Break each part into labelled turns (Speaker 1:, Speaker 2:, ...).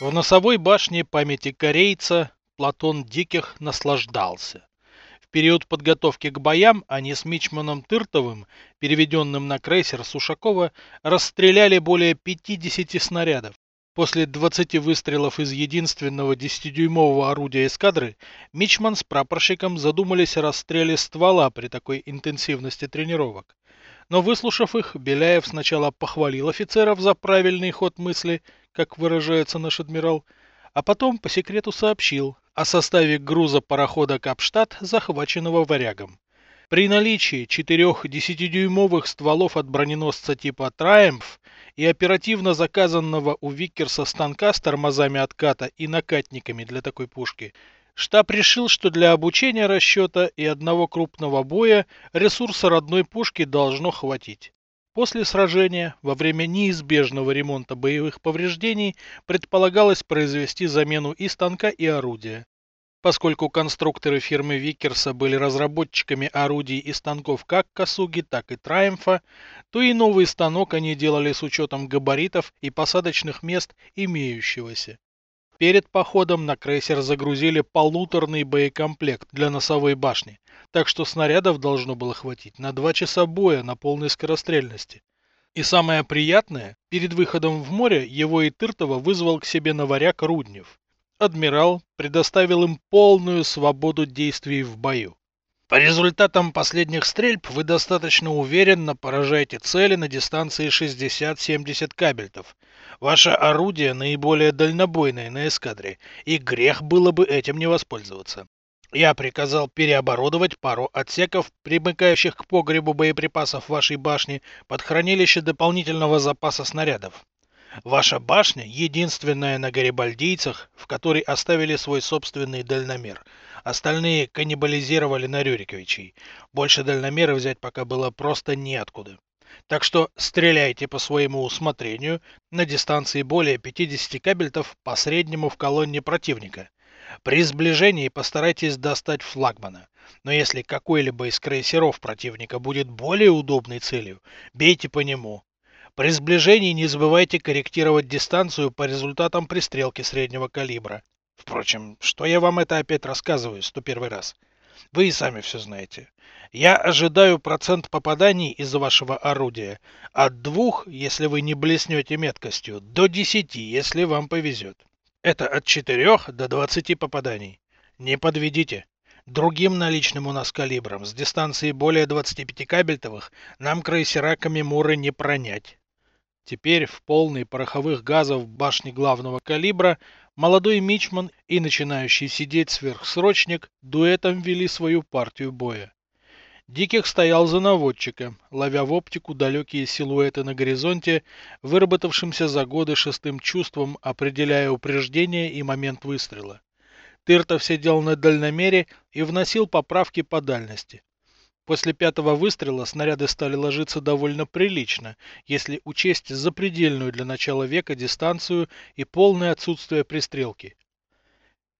Speaker 1: В носовой башне памяти корейца Платон Диких наслаждался. В период подготовки к боям они с Мичманом Тыртовым, переведенным на крейсер Сушакова, расстреляли более 50 снарядов. После 20 выстрелов из единственного 10-дюймового орудия эскадры, Мичман с прапорщиком задумались о расстреле ствола при такой интенсивности тренировок. Но выслушав их, Беляев сначала похвалил офицеров за правильный ход мысли, как выражается наш адмирал, а потом по секрету сообщил о составе груза парохода Капштадт, захваченного варягом. При наличии четырех десятидюймовых стволов от броненосца типа «Траемф» и оперативно заказанного у Виккерса станка с тормозами отката и накатниками для такой пушки, штаб решил, что для обучения расчета и одного крупного боя ресурса родной пушки должно хватить. После сражения, во время неизбежного ремонта боевых повреждений, предполагалось произвести замену и станка, и орудия. Поскольку конструкторы фирмы Викерса были разработчиками орудий и станков как Касуги, так и Траемфа, то и новый станок они делали с учетом габаритов и посадочных мест имеющегося. Перед походом на крейсер загрузили полуторный боекомплект для носовой башни, так что снарядов должно было хватить на два часа боя на полной скорострельности. И самое приятное, перед выходом в море его и Тыртова вызвал к себе новаряк Руднев адмирал предоставил им полную свободу действий в бою. По результатам последних стрельб вы достаточно уверенно поражаете цели на дистанции 60-70 кабельтов. Ваше орудие наиболее дальнобойное на эскадре, и грех было бы этим не воспользоваться. Я приказал переоборудовать пару отсеков, примыкающих к погребу боеприпасов вашей башни, под хранилище дополнительного запаса снарядов. Ваша башня единственная на Гарибальдийцах, в которой оставили свой собственный дальномер. Остальные каннибализировали на Рюриковичей. Больше дальномера взять пока было просто неоткуда. Так что стреляйте по своему усмотрению на дистанции более 50 кабельтов по среднему в колонне противника. При сближении постарайтесь достать флагмана. Но если какой-либо из крейсеров противника будет более удобной целью, бейте по нему. При сближении не забывайте корректировать дистанцию по результатам пристрелки среднего калибра. Впрочем, что я вам это опять рассказываю, 101 раз? Вы и сами все знаете. Я ожидаю процент попаданий из вашего орудия от двух, если вы не блеснете меткостью, до 10, если вам повезет. Это от 4 до 20 попаданий. Не подведите. Другим наличным у нас калибром с дистанции более 25 кабельтовых нам крейсера Камимуры не пронять. Теперь в полной пороховых газов башни главного калибра молодой мичман и начинающий сидеть сверхсрочник дуэтом вели свою партию боя. Диких стоял за наводчиком, ловя в оптику далекие силуэты на горизонте, выработавшимся за годы шестым чувством, определяя упреждение и момент выстрела. Тыртов сидел на дальномере и вносил поправки по дальности. После пятого выстрела снаряды стали ложиться довольно прилично, если учесть запредельную для начала века дистанцию и полное отсутствие пристрелки.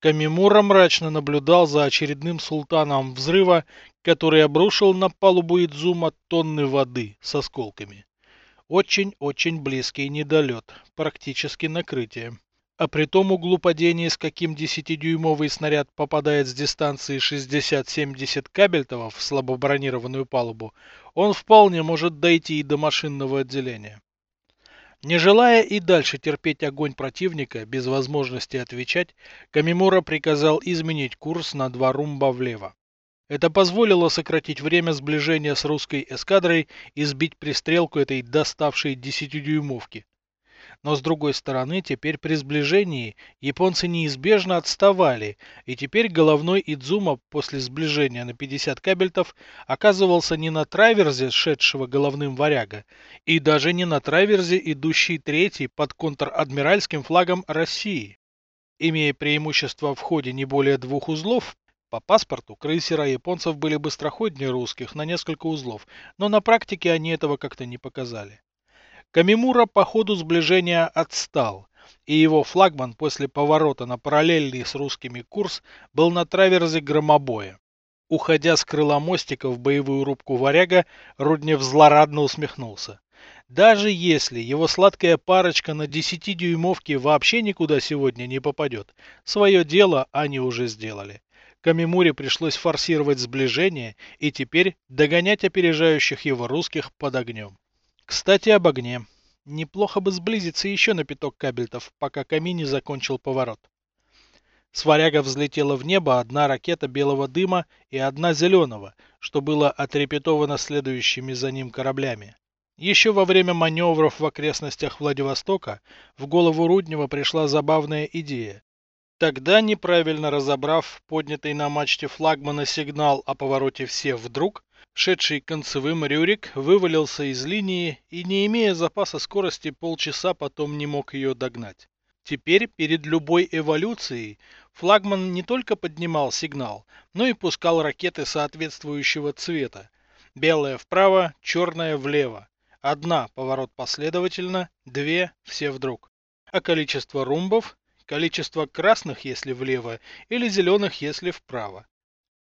Speaker 1: Камимура мрачно наблюдал за очередным султаном взрыва, который обрушил на палубу Идзума тонны воды с осколками. Очень-очень близкий недолет, практически накрытие а при том углу падения, с каким 10-дюймовый снаряд попадает с дистанции 60-70 кабельтовов в слабобронированную палубу, он вполне может дойти и до машинного отделения. Не желая и дальше терпеть огонь противника без возможности отвечать, Камимура приказал изменить курс на два румба влево. Это позволило сократить время сближения с русской эскадрой и сбить пристрелку этой доставшей десятидюймовки. Но с другой стороны, теперь при сближении японцы неизбежно отставали, и теперь головной Идзума после сближения на 50 кабельтов оказывался не на траверзе, шедшего головным варяга, и даже не на траверзе, идущий третий под контр-адмиральским флагом России. Имея преимущество в ходе не более двух узлов, по паспорту крейсера японцев были быстроходнее русских на несколько узлов, но на практике они этого как-то не показали. Камимура по ходу сближения отстал, и его флагман после поворота на параллельный с русскими курс был на траверзе громобоя. Уходя с крыла мостика в боевую рубку варяга, Руднев злорадно усмехнулся. Даже если его сладкая парочка на 10-дюймовке вообще никуда сегодня не попадет, свое дело они уже сделали. Камимуре пришлось форсировать сближение и теперь догонять опережающих его русских под огнем. Кстати, об огне. Неплохо бы сблизиться еще на пяток кабельтов, пока Ками не закончил поворот. Сваряга взлетела в небо одна ракета белого дыма и одна зеленого, что было отрепетовано следующими за ним кораблями. Еще во время маневров в окрестностях Владивостока в голову Руднева пришла забавная идея Тогда, неправильно разобрав поднятый на мачте флагмана сигнал о повороте все вдруг, шедший концевым Рюрик вывалился из линии и, не имея запаса скорости, полчаса потом не мог ее догнать. Теперь перед любой эволюцией флагман не только поднимал сигнал, но и пускал ракеты соответствующего цвета. Белая вправо, черная влево. Одна поворот последовательно, две все вдруг. А количество румбов количество красных, если влево, или зеленых, если вправо.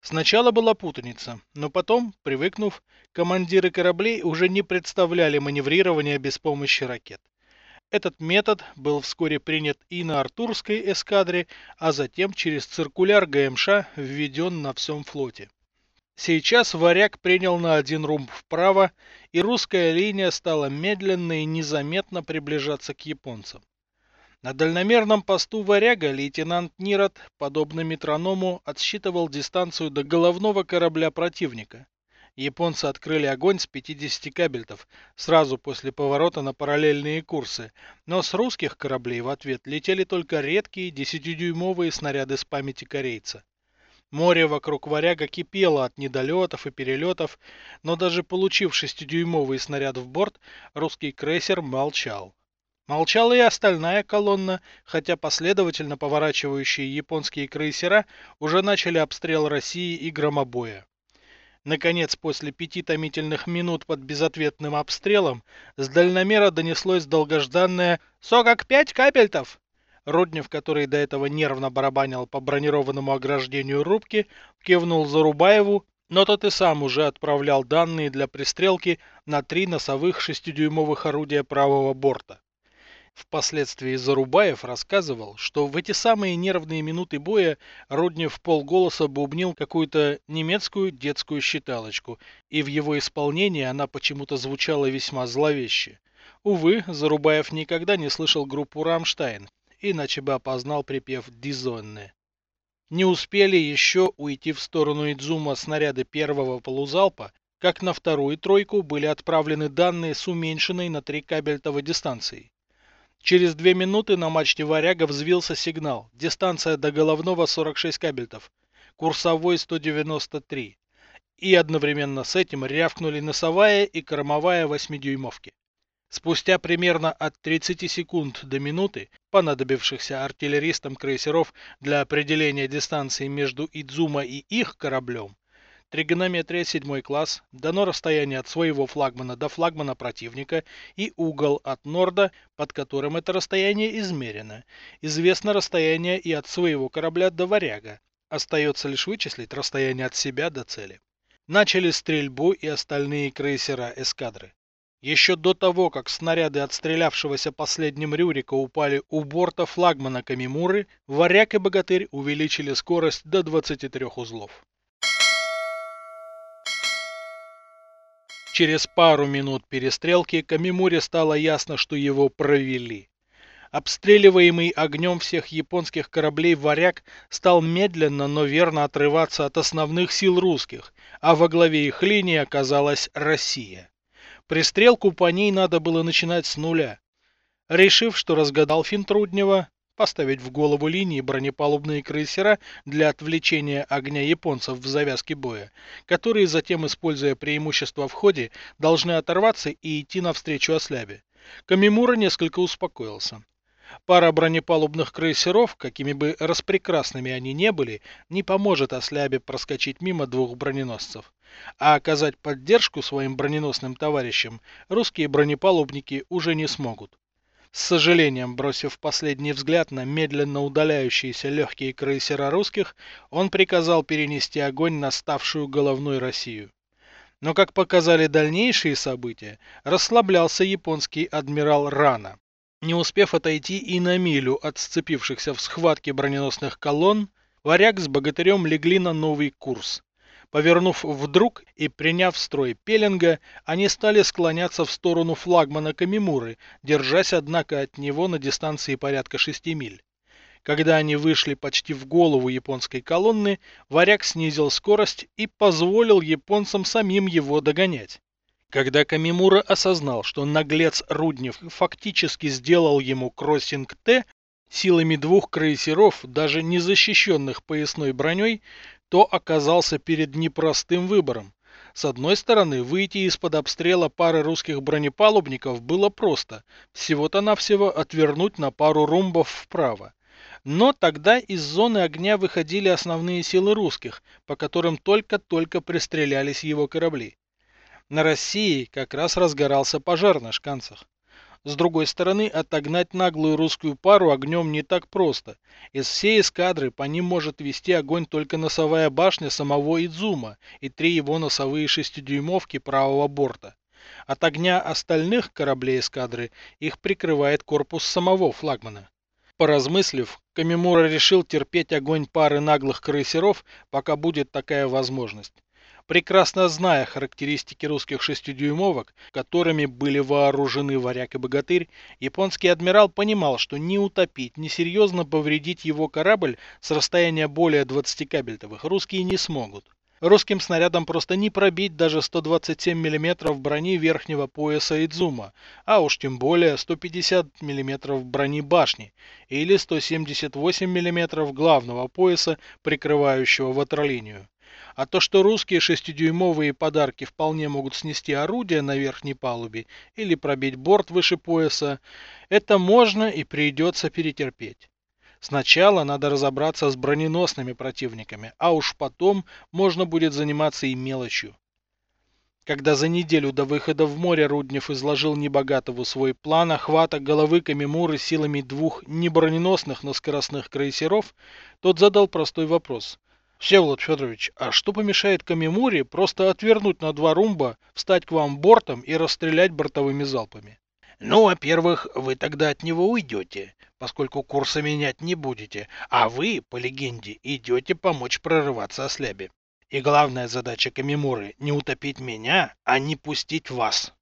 Speaker 1: Сначала была путаница, но потом, привыкнув, командиры кораблей уже не представляли маневрирования без помощи ракет. Этот метод был вскоре принят и на Артурской эскадре, а затем через циркуляр ГМШ введен на всем флоте. Сейчас варяг принял на один румб вправо, и русская линия стала медленно и незаметно приближаться к японцам. На дальномерном посту «Варяга» лейтенант Нирот, подобно метроному, отсчитывал дистанцию до головного корабля противника. Японцы открыли огонь с 50 кабельтов, сразу после поворота на параллельные курсы, но с русских кораблей в ответ летели только редкие 10-дюймовые снаряды с памяти корейца. Море вокруг «Варяга» кипело от недолетов и перелетов, но даже получив 6-дюймовый снаряд в борт, русский крейсер молчал. Молчала и остальная колонна, хотя последовательно поворачивающие японские крейсера уже начали обстрел России и громобоя. Наконец, после пяти томительных минут под безответным обстрелом, с дальномера донеслось долгожданное «Сорок пять капельтов!». Руднев, который до этого нервно барабанил по бронированному ограждению рубки, кивнул Зарубаеву, но тот и сам уже отправлял данные для пристрелки на три носовых шестидюймовых орудия правого борта. Впоследствии Зарубаев рассказывал, что в эти самые нервные минуты боя Руднев полголоса бубнил какую-то немецкую детскую считалочку, и в его исполнении она почему-то звучала весьма зловеще. Увы, Зарубаев никогда не слышал группу «Рамштайн», иначе бы опознал припев «Дизонне». Не успели еще уйти в сторону Идзума снаряды первого полузалпа, как на вторую тройку были отправлены данные с уменьшенной на три кабельтовой дистанцией. Через две минуты на мачте «Варяга» взвился сигнал. Дистанция до головного 46 кабельтов. Курсовой 193. И одновременно с этим рявкнули носовая и кормовая 8-дюймовки. Спустя примерно от 30 секунд до минуты, понадобившихся артиллеристам крейсеров для определения дистанции между Идзума и их кораблем, тригонометрия седьмой класс, дано расстояние от своего флагмана до флагмана противника и угол от норда, под которым это расстояние измерено. Известно расстояние и от своего корабля до варяга. Остается лишь вычислить расстояние от себя до цели. Начали стрельбу и остальные крейсера эскадры. Еще до того, как снаряды отстрелявшегося последним Рюрика упали у борта флагмана Камимуры, Варяг и Богатырь увеличили скорость до 23 узлов. Через пару минут перестрелки Камимуре стало ясно, что его провели. Обстреливаемый огнем всех японских кораблей «Варяг» стал медленно, но верно отрываться от основных сил русских, а во главе их линии оказалась Россия. Пристрелку по ней надо было начинать с нуля. Решив, что разгадал финт Руднева, поставить в голову линии бронепалубные крейсера для отвлечения огня японцев в завязке боя, которые затем, используя преимущество в ходе, должны оторваться и идти навстречу ослябе. Камимура несколько успокоился. Пара бронепалубных крейсеров, какими бы распрекрасными они не были, не поможет ослябе проскочить мимо двух броненосцев. А оказать поддержку своим броненосным товарищам русские бронепалубники уже не смогут. С сожалением бросив последний взгляд на медленно удаляющиеся легкие крейсера русских, он приказал перенести огонь на ставшую головной Россию. Но, как показали дальнейшие события, расслаблялся японский адмирал рано. Не успев отойти и на милю от сцепившихся в схватке броненосных колонн, варяг с богатырем легли на новый курс. Повернув вдруг и приняв строй пеленга, они стали склоняться в сторону флагмана Камимуры, держась, однако, от него на дистанции порядка шести миль. Когда они вышли почти в голову японской колонны, варяг снизил скорость и позволил японцам самим его догонять. Когда Камимура осознал, что наглец Руднев фактически сделал ему кроссинг Т силами двух крейсеров, даже не защищенных поясной броней, то оказался перед непростым выбором. С одной стороны, выйти из-под обстрела пары русских бронепалубников было просто, всего-то навсего отвернуть на пару румбов вправо. Но тогда из зоны огня выходили основные силы русских, по которым только-только пристрелялись его корабли. На России как раз разгорался пожар на шканцах. С другой стороны, отогнать наглую русскую пару огнем не так просто. Из всей эскадры по ним может вести огонь только носовая башня самого Идзума и три его носовые шестидюймовки правого борта. От огня остальных кораблей эскадры их прикрывает корпус самого флагмана. Поразмыслив, Камимура решил терпеть огонь пары наглых крейсеров, пока будет такая возможность. Прекрасно зная характеристики русских шестидюймовок, которыми были вооружены варяг и богатырь, японский адмирал понимал, что ни утопить, ни серьезно повредить его корабль с расстояния более 20 кабельтовых русские не смогут. Русским снарядом просто не пробить даже 127 мм брони верхнего пояса Идзума, а уж тем более 150 мм брони башни или 178 мм главного пояса, прикрывающего ватерлинию. А то, что русские шестидюймовые подарки вполне могут снести орудие на верхней палубе или пробить борт выше пояса, это можно и придется перетерпеть. Сначала надо разобраться с броненосными противниками, а уж потом можно будет заниматься и мелочью. Когда за неделю до выхода в море Руднев изложил Небогатову свой план охвата головы Камимуры силами двух не броненосных, но скоростных крейсеров, тот задал простой вопрос. «Всеволод Федорович, а что помешает Камимуре просто отвернуть на два румба, встать к вам бортом и расстрелять бортовыми залпами?»
Speaker 2: Ну, во-первых, вы тогда от него уйдете, поскольку курса менять не будете, а вы, по легенде, идете помочь прорываться ослябе. И главная задача Камимуры – не утопить меня, а не пустить вас.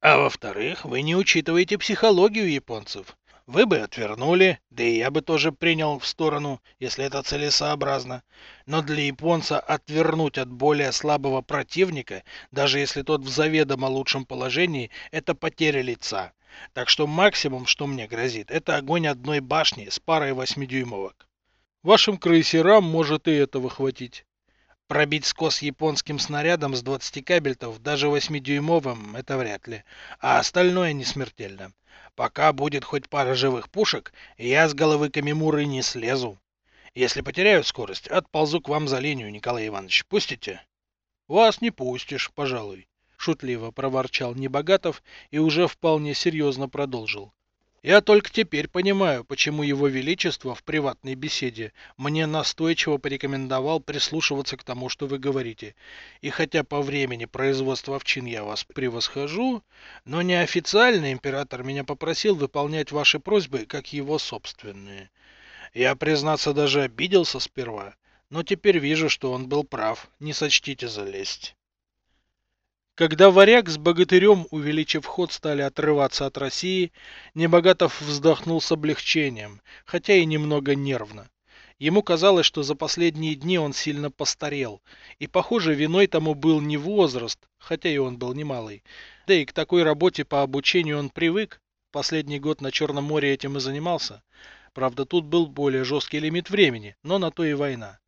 Speaker 2: А во-вторых, вы не учитываете психологию японцев. Вы бы отвернули, да и я бы тоже принял в сторону, если это целесообразно. Но для японца отвернуть от более слабого противника, даже если тот в заведомо лучшем положении, это потеря лица. Так что максимум, что мне грозит, это огонь одной башни с парой восьмидюймовок.
Speaker 1: Вашим крейсерам может и этого хватить.
Speaker 2: Пробить скос японским снарядом с 20 кабельтов, даже 8-дюймовым, это вряд ли. А остальное не смертельно. Пока будет хоть пара живых пушек, я с головы Камимуры не слезу. Если потеряю скорость, отползу к вам за линию, Николай Иванович. Пустите?
Speaker 1: Вас не пустишь, пожалуй шутливо проворчал Небогатов и уже вполне серьезно продолжил. Я только теперь понимаю, почему его величество в приватной беседе мне настойчиво порекомендовал прислушиваться к тому, что вы говорите. И хотя по времени производства овчин я вас превосхожу, но неофициально император меня попросил выполнять ваши просьбы как его собственные. Я, признаться, даже обиделся сперва, но теперь вижу, что он был прав. Не сочтите за лесть. Когда варяг с богатырем, увеличив ход, стали отрываться от России, Небогатов вздохнул с облегчением, хотя и немного нервно. Ему казалось, что за последние дни он сильно постарел, и, похоже, виной тому был не возраст, хотя и он был немалый. Да и к такой работе по обучению он привык, последний год на Черном море этим и занимался. Правда, тут был более жесткий лимит времени, но на то и война.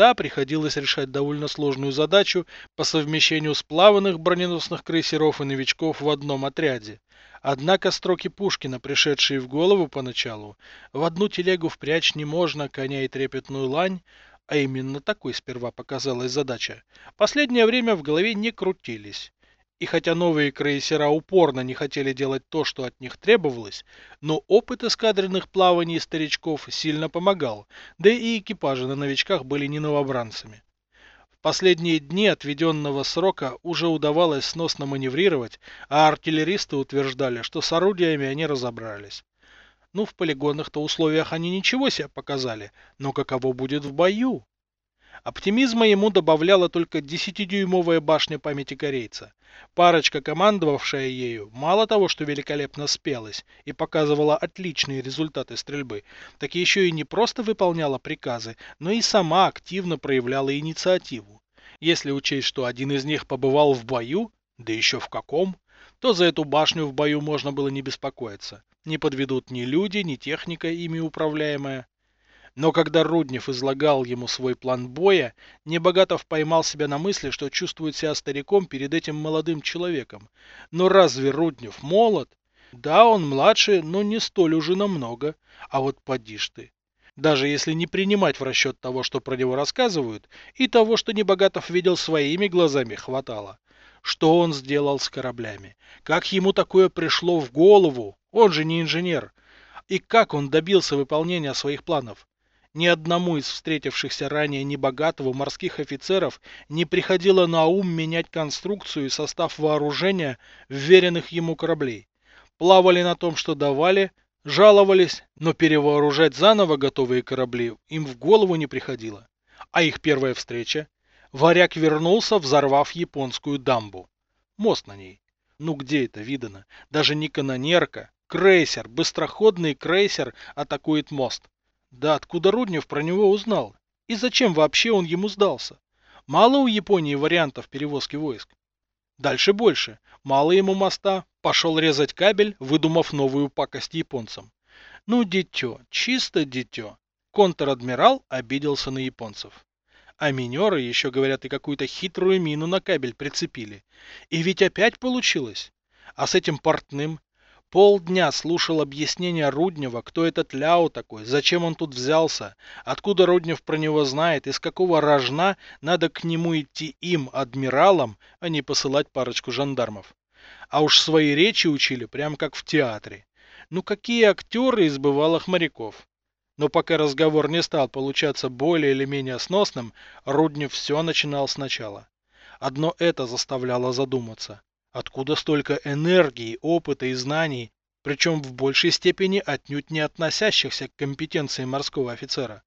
Speaker 1: Да, приходилось решать довольно сложную задачу по совмещению сплаванных броненосных крейсеров и новичков в одном отряде. Однако строки Пушкина, пришедшие в голову поначалу, в одну телегу впрячь не можно коня и трепетную лань, а именно такой сперва показалась задача, последнее время в голове не крутились. И хотя новые крейсера упорно не хотели делать то, что от них требовалось, но опыт эскадренных плаваний старичков сильно помогал, да и экипажи на новичках были не новобранцами. последние дни отведенного срока уже удавалось сносно маневрировать, а артиллеристы утверждали, что с орудиями они разобрались. Ну, в полигонных-то условиях они ничего себе показали, но каково будет в бою? Оптимизма ему добавляла только 10-дюймовая башня памяти корейца. Парочка, командовавшая ею, мало того, что великолепно спелась и показывала отличные результаты стрельбы, так еще и не просто выполняла приказы, но и сама активно проявляла инициативу. Если учесть, что один из них побывал в бою, да еще в каком, то за эту башню в бою можно было не беспокоиться. Не подведут ни люди, ни техника, ими управляемая. Но когда Руднев излагал ему свой план боя, Небогатов поймал себя на мысли, что чувствует себя стариком перед этим молодым человеком. Но разве Руднев молод? Да, он младше, но не столь уже намного. А вот поди ж ты. Даже если не принимать в расчет того, что про него рассказывают, и того, что Небогатов видел своими глазами, хватало. Что он сделал с кораблями? Как ему такое пришло в голову? Он же не инженер. И как он добился выполнения своих планов? Ни одному из встретившихся ранее небогатого морских офицеров не приходило на ум менять конструкцию и состав вооружения вверенных ему кораблей. Плавали на том, что давали, жаловались, но перевооружать заново готовые корабли им в голову не приходило. А их первая встреча? Варяг вернулся, взорвав японскую дамбу. Мост на ней. Ну где это видано? Даже не канонерка. Крейсер, быстроходный крейсер атакует мост. Да откуда Руднев про него узнал? И зачем вообще он ему сдался? Мало у Японии вариантов перевозки войск. Дальше больше. Мало ему моста. Пошел резать кабель, выдумав новую пакость японцам. Ну, дитё, чисто дитё. Контр-адмирал обиделся на японцев. А минеры еще, говорят, и какую-то хитрую мину на кабель прицепили. И ведь опять получилось. А с этим портным Полдня слушал объяснения Руднева, кто этот Ляо такой, зачем он тут взялся, откуда Руднев про него знает, из какого рожна надо к нему идти им, адмиралам, а не посылать парочку жандармов. А уж свои речи учили, прям как в театре. Ну какие актеры из бывалых моряков? Но пока разговор не стал получаться более или менее сносным, Руднев все начинал сначала. Одно это заставляло задуматься. Откуда столько энергии, опыта и знаний, причем в большей степени отнюдь не относящихся к компетенции морского офицера?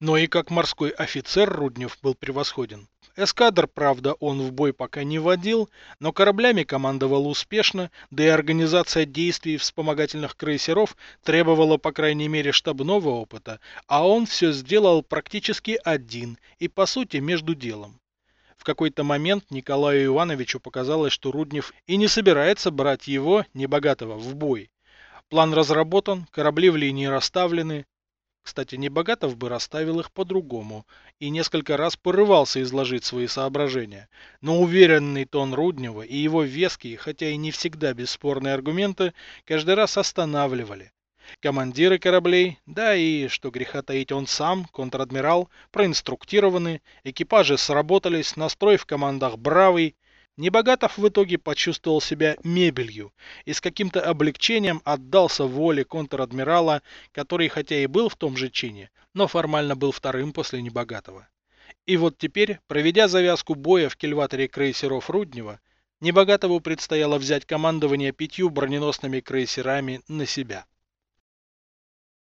Speaker 1: Но и как морской офицер Руднев был превосходен. Эскадр, правда, он в бой пока не водил, но кораблями командовал успешно, да и организация действий вспомогательных крейсеров требовала по крайней мере штабного опыта, а он все сделал практически один и по сути между делом какой-то момент Николаю Ивановичу показалось, что Руднев и не собирается брать его, небогатого, в бой. План разработан, корабли в линии расставлены. Кстати, Небогатов бы расставил их по-другому и несколько раз порывался изложить свои соображения. Но уверенный тон Руднева и его веские, хотя и не всегда бесспорные аргументы, каждый раз останавливали. Командиры кораблей, да и, что греха таить, он сам, контр-адмирал, проинструктированы, экипажи сработались, настрой в командах бравый. Небогатов в итоге почувствовал себя мебелью и с каким-то облегчением отдался воле контр-адмирала, который хотя и был в том же чине, но формально был вторым после Небогатого. И вот теперь, проведя завязку боя в кильваторе крейсеров Руднева, Небогатову предстояло взять командование пятью броненосными крейсерами на себя.